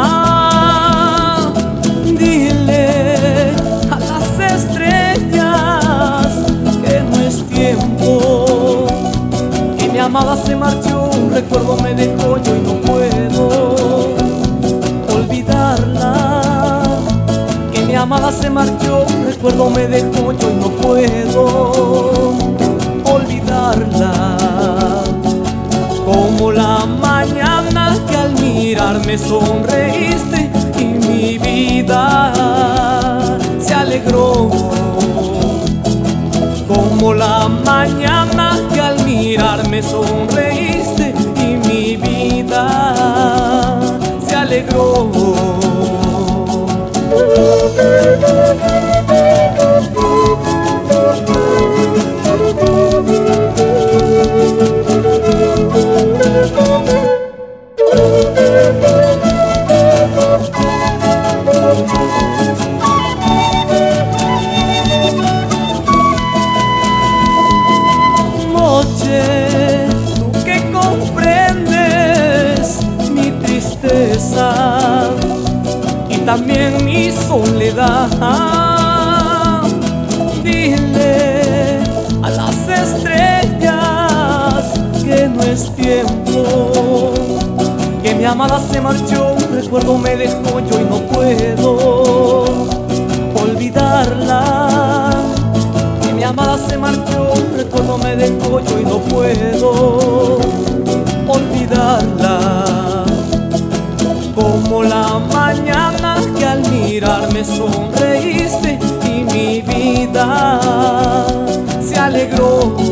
Ah, dile a las estrellas que no es tiempo. Que mi amada se marchó, un recuerdo me dejó yo y no puedo olvidarla. Que mi amada se marchó, un recuerdo me dejó yo y no puedo olvidarla. Mirarme sonreíste y mi vida se alegró. Como la mañana que al mirarme sonreíste y mi vida se alegró. También mi soledad. Dile a las estrellas que no es tiempo, que mi amada se marchó, un recuerdo me dejó yo y no puedo olvidarla. Que mi amada se marchó, un recuerdo me dejó yo y no puedo sonreíste y mi vida se alegró.